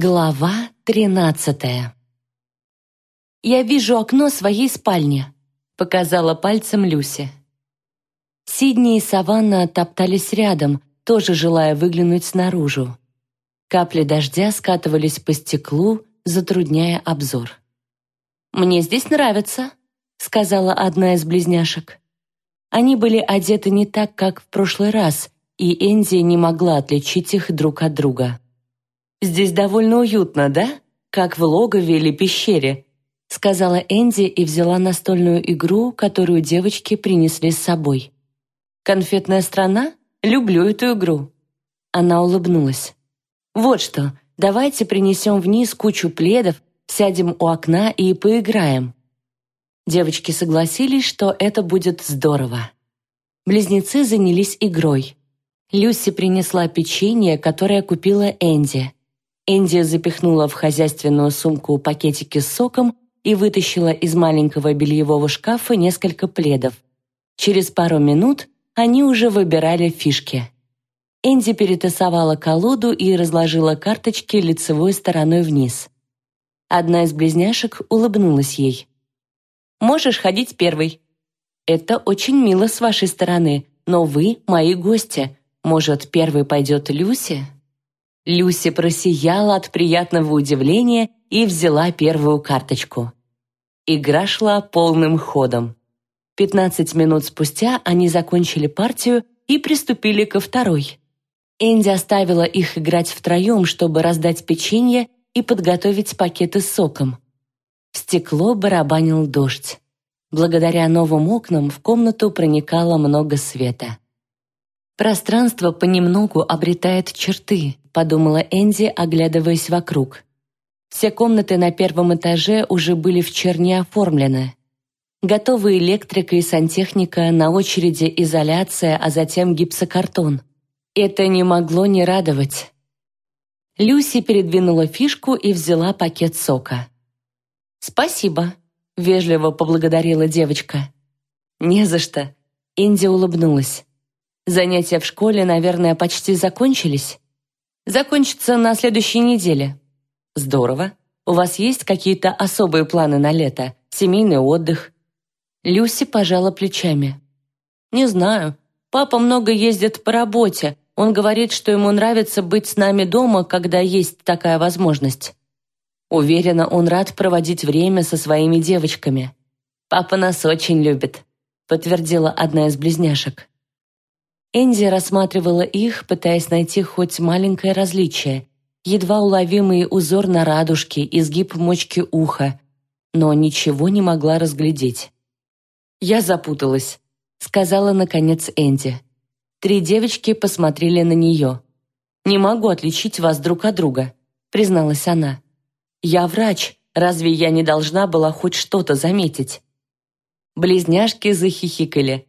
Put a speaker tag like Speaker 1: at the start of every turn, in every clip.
Speaker 1: Глава тринадцатая «Я вижу окно своей спальни», — показала пальцем Люси. Сидни и Саванна топтались рядом, тоже желая выглянуть снаружи. Капли дождя скатывались по стеклу, затрудняя обзор. «Мне здесь нравится», — сказала одна из близняшек. Они были одеты не так, как в прошлый раз, и Энди не могла отличить их друг от друга. «Здесь довольно уютно, да? Как в логове или пещере», сказала Энди и взяла настольную игру, которую девочки принесли с собой. «Конфетная страна? Люблю эту игру». Она улыбнулась. «Вот что, давайте принесем вниз кучу пледов, сядем у окна и поиграем». Девочки согласились, что это будет здорово. Близнецы занялись игрой. Люси принесла печенье, которое купила Энди. Энди запихнула в хозяйственную сумку пакетики с соком и вытащила из маленького бельевого шкафа несколько пледов. Через пару минут они уже выбирали фишки. Энди перетасовала колоду и разложила карточки лицевой стороной вниз. Одна из близняшек улыбнулась ей. «Можешь ходить первой. Это очень мило с вашей стороны, но вы мои гости. Может, первой пойдет Люси?» Люси просияла от приятного удивления и взяла первую карточку. Игра шла полным ходом. Пятнадцать минут спустя они закончили партию и приступили ко второй. Энди оставила их играть втроем, чтобы раздать печенье и подготовить пакеты с соком. В стекло барабанил дождь. Благодаря новым окнам в комнату проникало много света. Пространство понемногу обретает черты, подумала Энди, оглядываясь вокруг. Все комнаты на первом этаже уже были в черне оформлены. Готовы электрика и сантехника, на очереди изоляция, а затем гипсокартон. Это не могло не радовать. Люси передвинула фишку и взяла пакет сока. «Спасибо», — вежливо поблагодарила девочка. «Не за что», — Инди улыбнулась. Занятия в школе, наверное, почти закончились. Закончатся на следующей неделе. Здорово. У вас есть какие-то особые планы на лето? Семейный отдых? Люси пожала плечами. Не знаю. Папа много ездит по работе. Он говорит, что ему нравится быть с нами дома, когда есть такая возможность. Уверена, он рад проводить время со своими девочками. Папа нас очень любит, подтвердила одна из близняшек. Энди рассматривала их, пытаясь найти хоть маленькое различие, едва уловимый узор на радужке, изгиб мочки уха, но ничего не могла разглядеть. «Я запуталась», — сказала, наконец, Энди. Три девочки посмотрели на нее. «Не могу отличить вас друг от друга», — призналась она. «Я врач, разве я не должна была хоть что-то заметить?» Близняшки захихикали.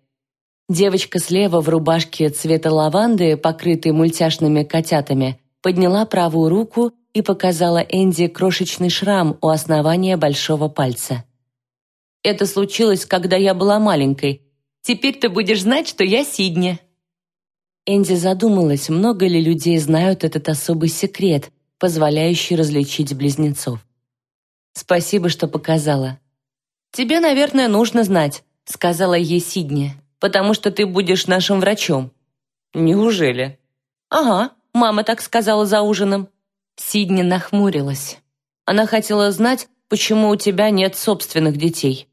Speaker 1: Девочка слева в рубашке цвета лаванды, покрытой мультяшными котятами, подняла правую руку и показала Энди крошечный шрам у основания большого пальца. «Это случилось, когда я была маленькой. Теперь ты будешь знать, что я Сидни». Энди задумалась, много ли людей знают этот особый секрет, позволяющий различить близнецов. «Спасибо, что показала». «Тебе, наверное, нужно знать», — сказала ей Сидни потому что ты будешь нашим врачом». «Неужели?» «Ага, мама так сказала за ужином». Сидни нахмурилась. Она хотела знать, почему у тебя нет собственных детей.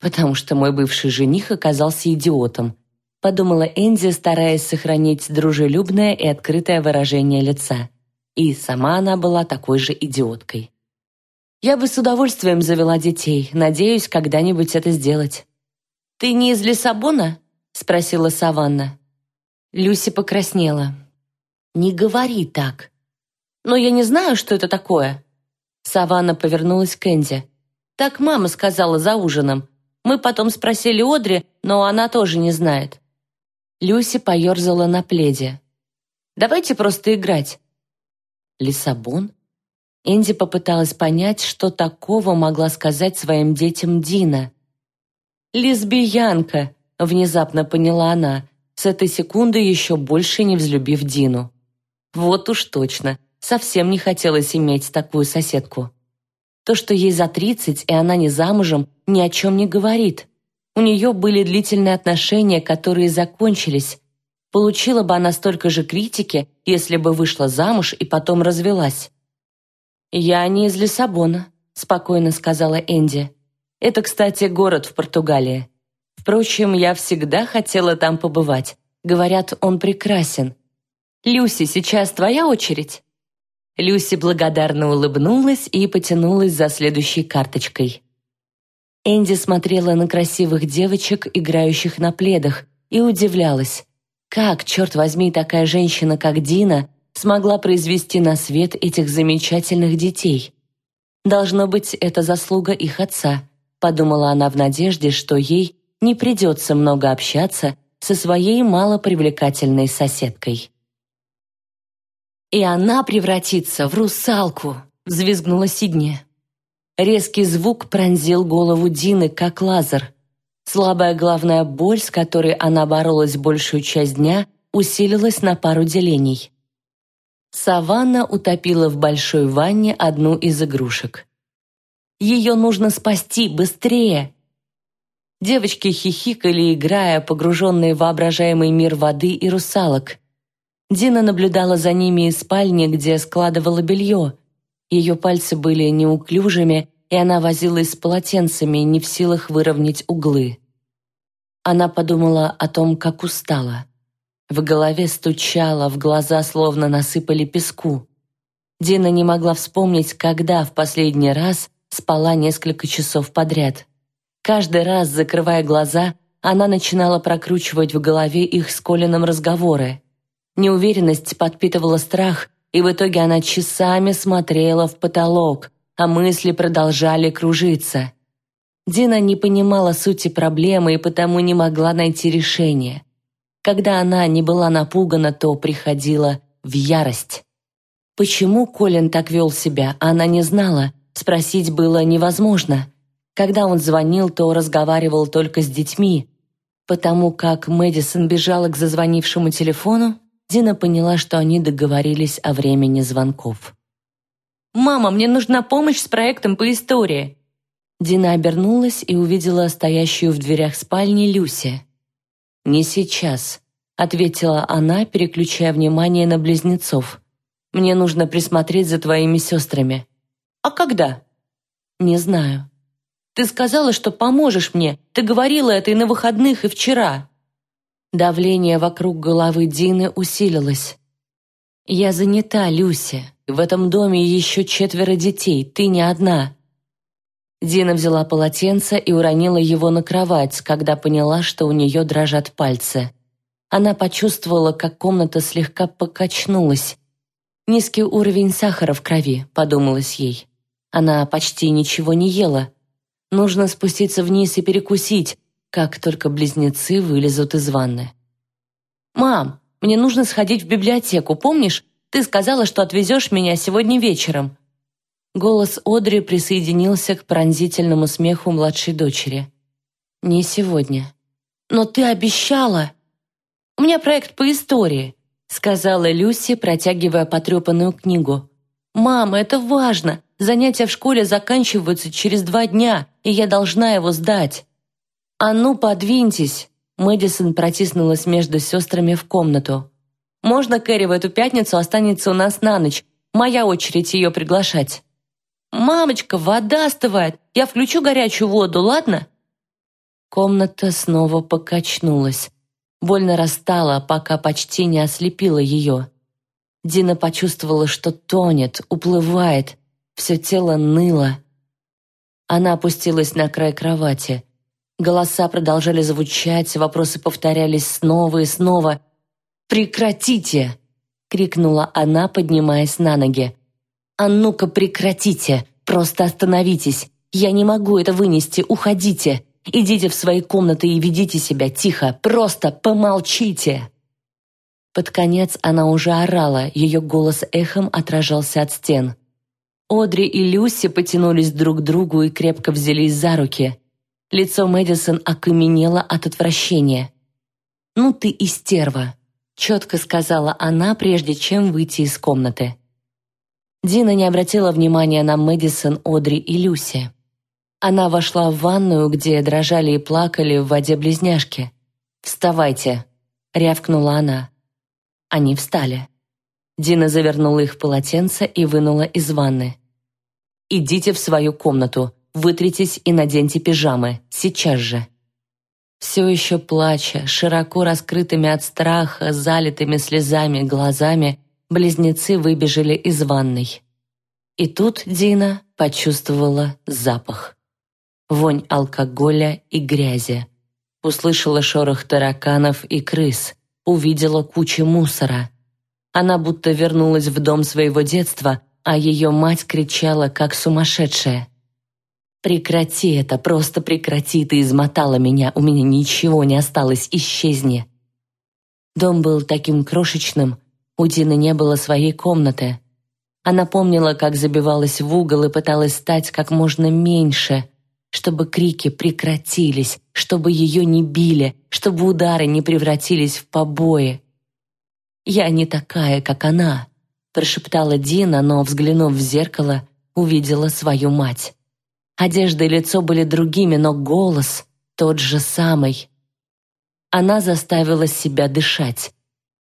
Speaker 1: «Потому что мой бывший жених оказался идиотом», подумала Энди, стараясь сохранить дружелюбное и открытое выражение лица. И сама она была такой же идиоткой. «Я бы с удовольствием завела детей, надеюсь, когда-нибудь это сделать». «Ты не из Лиссабона?» — спросила Саванна. Люси покраснела. «Не говори так». «Но я не знаю, что это такое». Саванна повернулась к Энди. «Так мама сказала за ужином. Мы потом спросили Одри, но она тоже не знает». Люси поерзала на пледе. «Давайте просто играть». «Лиссабон?» Энди попыталась понять, что такого могла сказать своим детям Дина. «Лесбиянка!» — внезапно поняла она, с этой секунды еще больше не взлюбив Дину. «Вот уж точно. совсем не хотелось иметь такую соседку. То, что ей за тридцать, и она не замужем, ни о чем не говорит. У нее были длительные отношения, которые закончились. Получила бы она столько же критики, если бы вышла замуж и потом развелась. «Я не из Лиссабона», — спокойно сказала Энди. «Это, кстати, город в Португалии. Впрочем, я всегда хотела там побывать. Говорят, он прекрасен. Люси, сейчас твоя очередь?» Люси благодарно улыбнулась и потянулась за следующей карточкой. Энди смотрела на красивых девочек, играющих на пледах, и удивлялась, как, черт возьми, такая женщина, как Дина, смогла произвести на свет этих замечательных детей. Должно быть, это заслуга их отца, подумала она в надежде, что ей не придется много общаться со своей малопривлекательной соседкой. «И она превратится в русалку!» — взвизгнула Сидни. Резкий звук пронзил голову Дины, как лазер. Слабая головная боль, с которой она боролась большую часть дня, усилилась на пару делений. Саванна утопила в большой ванне одну из игрушек. «Ее нужно спасти, быстрее!» Девочки хихикали, играя, погруженные в воображаемый мир воды и русалок. Дина наблюдала за ними из спальни, где складывала белье. Ее пальцы были неуклюжими, и она возилась с полотенцами, не в силах выровнять углы. Она подумала о том, как устала. В голове стучало, в глаза словно насыпали песку. Дина не могла вспомнить, когда в последний раз спала несколько часов подряд. Каждый раз, закрывая глаза, она начинала прокручивать в голове их с Колином разговоры. Неуверенность подпитывала страх, и в итоге она часами смотрела в потолок, а мысли продолжали кружиться. Дина не понимала сути проблемы и потому не могла найти решение. Когда она не была напугана, то приходила в ярость. Почему Колин так вел себя, она не знала, спросить было невозможно. Когда он звонил, то разговаривал только с детьми. Потому как Мэдисон бежала к зазвонившему телефону, Дина поняла, что они договорились о времени звонков. «Мама, мне нужна помощь с проектом по истории!» Дина обернулась и увидела стоящую в дверях спальни Люси. «Не сейчас», — ответила она, переключая внимание на близнецов. «Мне нужно присмотреть за твоими сестрами». «А когда?» «Не знаю». «Ты сказала, что поможешь мне. Ты говорила это и на выходных, и вчера». Давление вокруг головы Дины усилилось. «Я занята, Люся. В этом доме еще четверо детей, ты не одна». Дина взяла полотенце и уронила его на кровать, когда поняла, что у нее дрожат пальцы. Она почувствовала, как комната слегка покачнулась. «Низкий уровень сахара в крови», — подумалось ей. Она почти ничего не ела. Нужно спуститься вниз и перекусить, как только близнецы вылезут из ванны. «Мам, мне нужно сходить в библиотеку, помнишь? Ты сказала, что отвезешь меня сегодня вечером». Голос Одри присоединился к пронзительному смеху младшей дочери. «Не сегодня». «Но ты обещала!» «У меня проект по истории», — сказала Люси, протягивая потрепанную книгу. «Мама, это важно. Занятия в школе заканчиваются через два дня, и я должна его сдать». «А ну, подвиньтесь!» Мэдисон протиснулась между сестрами в комнату. «Можно Кэрри в эту пятницу останется у нас на ночь? Моя очередь ее приглашать». «Мамочка, вода остывает! Я включу горячую воду, ладно?» Комната снова покачнулась. Больно растала, пока почти не ослепила ее. Дина почувствовала, что тонет, уплывает. Все тело ныло. Она опустилась на край кровати. Голоса продолжали звучать, вопросы повторялись снова и снова. «Прекратите!» — крикнула она, поднимаясь на ноги. «А ну-ка прекратите! Просто остановитесь! Я не могу это вынести! Уходите! Идите в свои комнаты и ведите себя тихо! Просто помолчите!» Под конец она уже орала, ее голос эхом отражался от стен. Одри и Люси потянулись друг к другу и крепко взялись за руки. Лицо Мэдисон окаменело от отвращения. «Ну ты и стерва», — четко сказала она, прежде чем выйти из комнаты. Дина не обратила внимания на Мэдисон, Одри и Люси. Она вошла в ванную, где дрожали и плакали в воде близняшки. «Вставайте!» — рявкнула она. Они встали. Дина завернула их в полотенце и вынула из ванны. «Идите в свою комнату, вытритесь и наденьте пижамы, сейчас же». Все еще плача, широко раскрытыми от страха, залитыми слезами глазами, близнецы выбежали из ванной. И тут Дина почувствовала запах. Вонь алкоголя и грязи. Услышала шорох тараканов и крыс, увидела кучу мусора. Она будто вернулась в дом своего детства, а ее мать кричала, как сумасшедшая. «Прекрати это, просто прекрати, ты измотала меня, у меня ничего не осталось, исчезни». Дом был таким крошечным, у Дины не было своей комнаты. Она помнила, как забивалась в угол и пыталась стать как можно меньше, чтобы крики прекратились, чтобы ее не били, чтобы удары не превратились в побои. «Я не такая, как она», – прошептала Дина, но, взглянув в зеркало, увидела свою мать. Одежда и лицо были другими, но голос тот же самый. Она заставила себя дышать.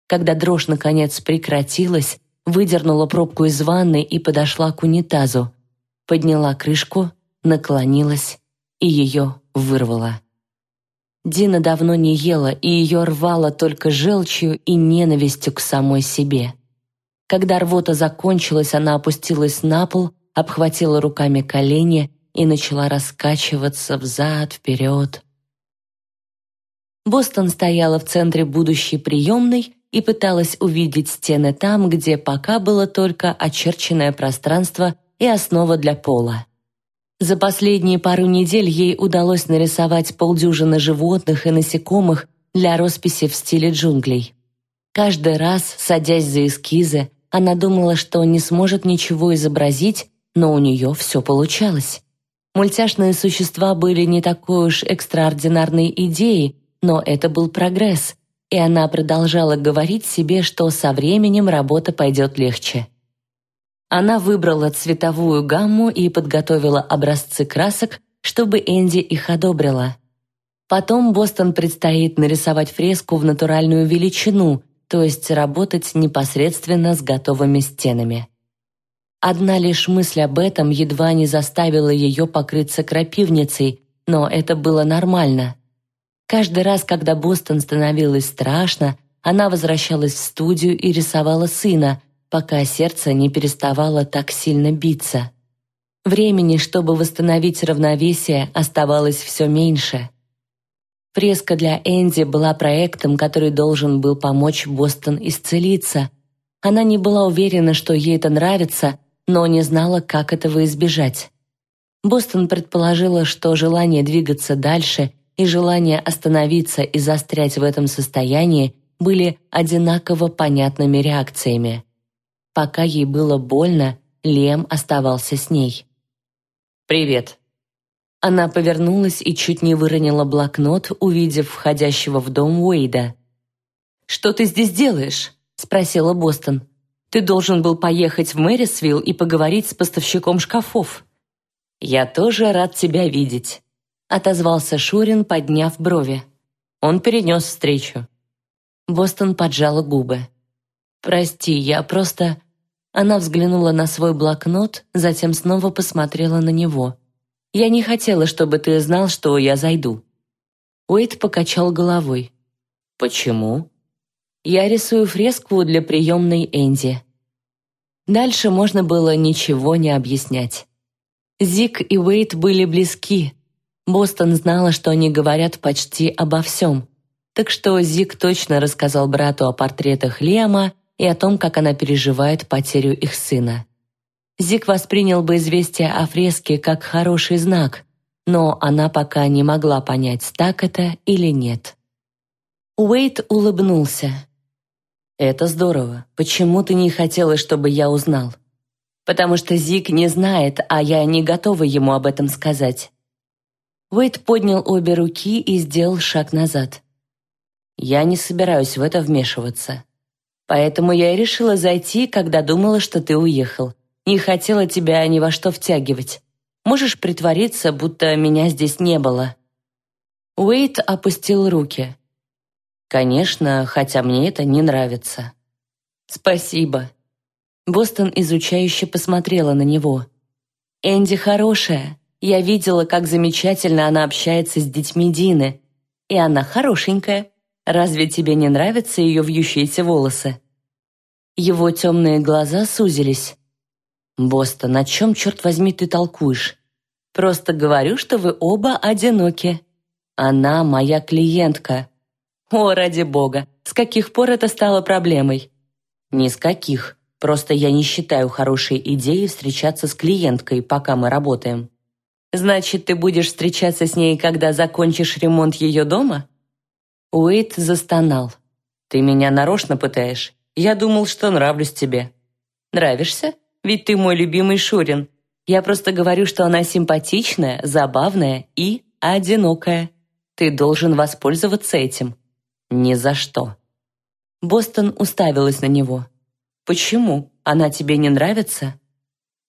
Speaker 1: Когда дрожь наконец прекратилась, выдернула пробку из ванны и подошла к унитазу. Подняла крышку, наклонилась и ее вырвала. Дина давно не ела, и ее рвало только желчью и ненавистью к самой себе. Когда рвота закончилась, она опустилась на пол, обхватила руками колени и начала раскачиваться взад-вперед. Бостон стояла в центре будущей приемной и пыталась увидеть стены там, где пока было только очерченное пространство и основа для пола. За последние пару недель ей удалось нарисовать полдюжины животных и насекомых для росписи в стиле джунглей. Каждый раз, садясь за эскизы, она думала, что не сможет ничего изобразить, но у нее все получалось. Мультяшные существа были не такой уж экстраординарной идеей, но это был прогресс, и она продолжала говорить себе, что со временем работа пойдет легче. Она выбрала цветовую гамму и подготовила образцы красок, чтобы Энди их одобрила. Потом Бостон предстоит нарисовать фреску в натуральную величину, то есть работать непосредственно с готовыми стенами. Одна лишь мысль об этом едва не заставила ее покрыться крапивницей, но это было нормально. Каждый раз, когда Бостон становилось страшно, она возвращалась в студию и рисовала сына, пока сердце не переставало так сильно биться. Времени, чтобы восстановить равновесие, оставалось все меньше. Фреска для Энди была проектом, который должен был помочь Бостон исцелиться. Она не была уверена, что ей это нравится, но не знала, как этого избежать. Бостон предположила, что желание двигаться дальше и желание остановиться и застрять в этом состоянии были одинаково понятными реакциями. Пока ей было больно, Лем оставался с ней. «Привет». Она повернулась и чуть не выронила блокнот, увидев входящего в дом Уэйда. «Что ты здесь делаешь?» – спросила Бостон. Ты должен был поехать в Мэрисвилл и поговорить с поставщиком шкафов». «Я тоже рад тебя видеть», — отозвался Шурин, подняв брови. Он перенес встречу. Бостон поджала губы. «Прости, я просто...» Она взглянула на свой блокнот, затем снова посмотрела на него. «Я не хотела, чтобы ты знал, что я зайду». Уэйд покачал головой. «Почему?» Я рисую фреску для приемной Энди. Дальше можно было ничего не объяснять. Зик и Уэйт были близки. Бостон знала, что они говорят почти обо всем. Так что Зик точно рассказал брату о портретах Лиама и о том, как она переживает потерю их сына. Зик воспринял бы известие о фреске как хороший знак, но она пока не могла понять, так это или нет. Уэйт улыбнулся. «Это здорово. Почему ты не хотела, чтобы я узнал?» «Потому что Зик не знает, а я не готова ему об этом сказать». Уэйд поднял обе руки и сделал шаг назад. «Я не собираюсь в это вмешиваться. Поэтому я и решила зайти, когда думала, что ты уехал. Не хотела тебя ни во что втягивать. Можешь притвориться, будто меня здесь не было». Уэйт опустил руки. «Конечно, хотя мне это не нравится». «Спасибо». Бостон изучающе посмотрела на него. «Энди хорошая. Я видела, как замечательно она общается с детьми Дины. И она хорошенькая. Разве тебе не нравятся ее вьющиеся волосы?» Его темные глаза сузились. «Бостон, о чем, черт возьми, ты толкуешь? Просто говорю, что вы оба одиноки. Она моя клиентка. О, ради бога, с каких пор это стало проблемой? Ни с каких. Просто я не считаю хорошей идеей встречаться с клиенткой, пока мы работаем. Значит, ты будешь встречаться с ней, когда закончишь ремонт ее дома? Уэйт застонал. Ты меня нарочно пытаешь? Я думал, что нравлюсь тебе. Нравишься? Ведь ты мой любимый Шурин. Я просто говорю, что она симпатичная, забавная и одинокая. Ты должен воспользоваться этим. Ни за что. Бостон уставилась на него. Почему? Она тебе не нравится?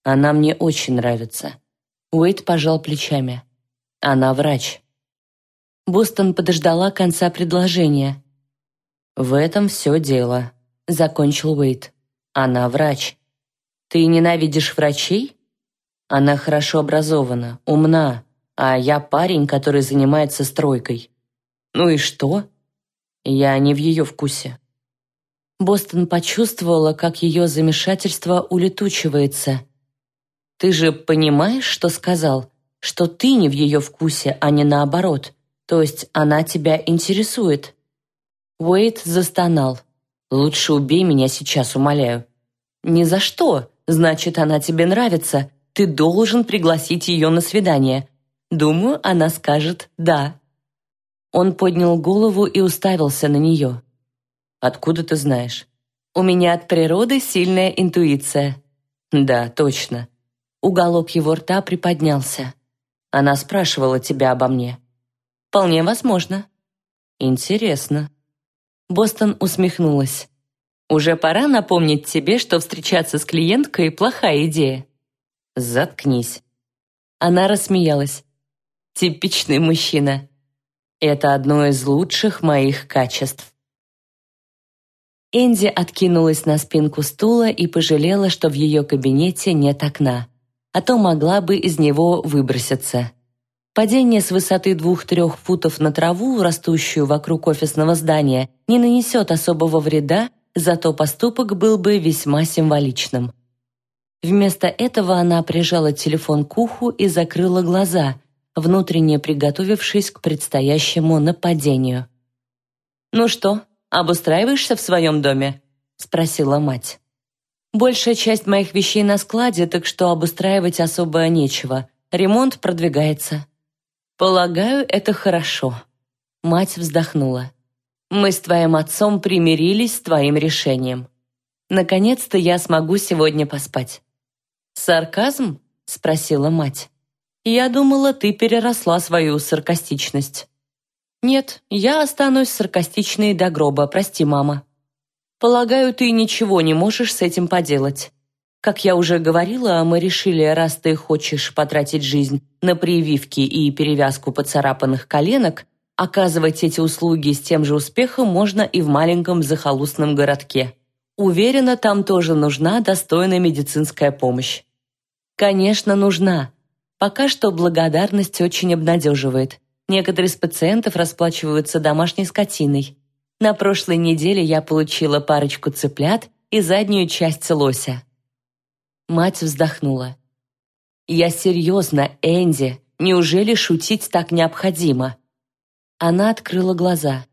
Speaker 1: Она мне очень нравится. Уэйт пожал плечами. Она врач. Бостон подождала конца предложения. В этом все дело, закончил Уэйт. Она врач. Ты ненавидишь врачей? Она хорошо образована, умна, а я парень, который занимается стройкой. Ну и что? Я не в ее вкусе. Бостон почувствовала, как ее замешательство улетучивается. «Ты же понимаешь, что сказал? Что ты не в ее вкусе, а не наоборот. То есть она тебя интересует?» Уэйт застонал. «Лучше убей меня сейчас, умоляю». «Ни за что. Значит, она тебе нравится. Ты должен пригласить ее на свидание. Думаю, она скажет «да». Он поднял голову и уставился на нее. «Откуда ты знаешь?» «У меня от природы сильная интуиция». «Да, точно». Уголок его рта приподнялся. «Она спрашивала тебя обо мне». «Вполне возможно». «Интересно». Бостон усмехнулась. «Уже пора напомнить тебе, что встречаться с клиенткой – плохая идея». «Заткнись». Она рассмеялась. Типичный мужчина. Это одно из лучших моих качеств. Энди откинулась на спинку стула и пожалела, что в ее кабинете нет окна, а то могла бы из него выброситься. Падение с высоты двух-трех футов на траву, растущую вокруг офисного здания, не нанесет особого вреда, зато поступок был бы весьма символичным. Вместо этого она прижала телефон к уху и закрыла глаза, внутренне приготовившись к предстоящему нападению. «Ну что, обустраиваешься в своем доме?» — спросила мать. «Большая часть моих вещей на складе, так что обустраивать особо нечего. Ремонт продвигается». «Полагаю, это хорошо». Мать вздохнула. «Мы с твоим отцом примирились с твоим решением. Наконец-то я смогу сегодня поспать». «Сарказм?» — спросила мать. Я думала, ты переросла свою саркастичность. Нет, я останусь саркастичной до гроба, прости, мама. Полагаю, ты ничего не можешь с этим поделать. Как я уже говорила, мы решили, раз ты хочешь потратить жизнь на прививки и перевязку поцарапанных коленок, оказывать эти услуги с тем же успехом можно и в маленьком захолустном городке. Уверена, там тоже нужна достойная медицинская помощь. Конечно, нужна, Пока что благодарность очень обнадеживает. Некоторые из пациентов расплачиваются домашней скотиной. На прошлой неделе я получила парочку цыплят и заднюю часть лося. Мать вздохнула. «Я серьезно, Энди. Неужели шутить так необходимо?» Она открыла глаза.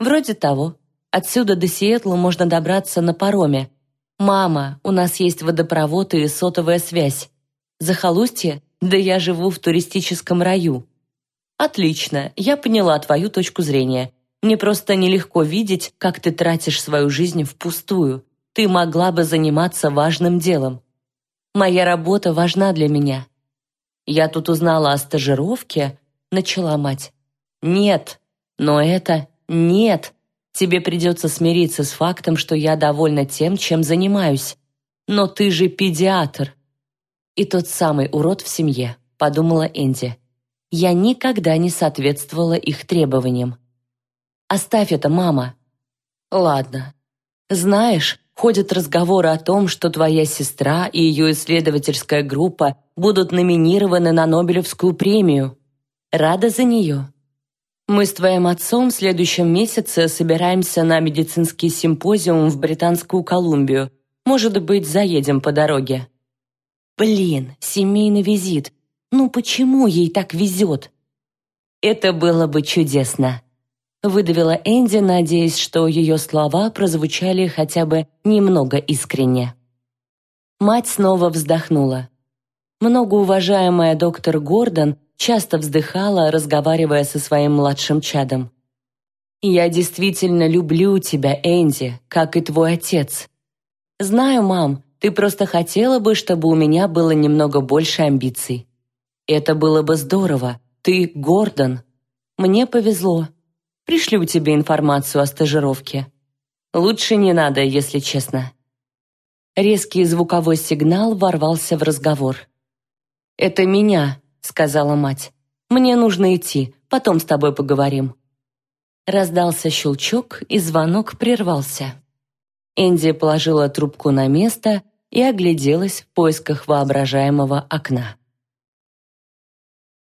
Speaker 1: «Вроде того. Отсюда до Сиэтла можно добраться на пароме. Мама, у нас есть водопровод и сотовая связь. Захолустье да я живу в туристическом раю. Отлично, я поняла твою точку зрения. Мне просто нелегко видеть, как ты тратишь свою жизнь впустую. Ты могла бы заниматься важным делом. Моя работа важна для меня. Я тут узнала о стажировке, начала мать. Нет, но это нет. Тебе придется смириться с фактом, что я довольна тем, чем занимаюсь. «Но ты же педиатр!» «И тот самый урод в семье», — подумала Энди. «Я никогда не соответствовала их требованиям». «Оставь это, мама». «Ладно. Знаешь, ходят разговоры о том, что твоя сестра и ее исследовательская группа будут номинированы на Нобелевскую премию. Рада за нее. Мы с твоим отцом в следующем месяце собираемся на медицинский симпозиум в Британскую Колумбию. Может быть, заедем по дороге. Блин, семейный визит. Ну почему ей так везет? Это было бы чудесно. Выдавила Энди, надеясь, что ее слова прозвучали хотя бы немного искренне. Мать снова вздохнула. Многоуважаемая доктор Гордон часто вздыхала, разговаривая со своим младшим чадом. «Я действительно люблю тебя, Энди, как и твой отец. Знаю, мам, ты просто хотела бы, чтобы у меня было немного больше амбиций. Это было бы здорово. Ты Гордон. Мне повезло. Пришлю тебе информацию о стажировке. Лучше не надо, если честно». Резкий звуковой сигнал ворвался в разговор. «Это меня», сказала мать. «Мне нужно идти, потом с тобой поговорим». Раздался щелчок, и звонок прервался. Энди положила трубку на место и огляделась в поисках воображаемого окна.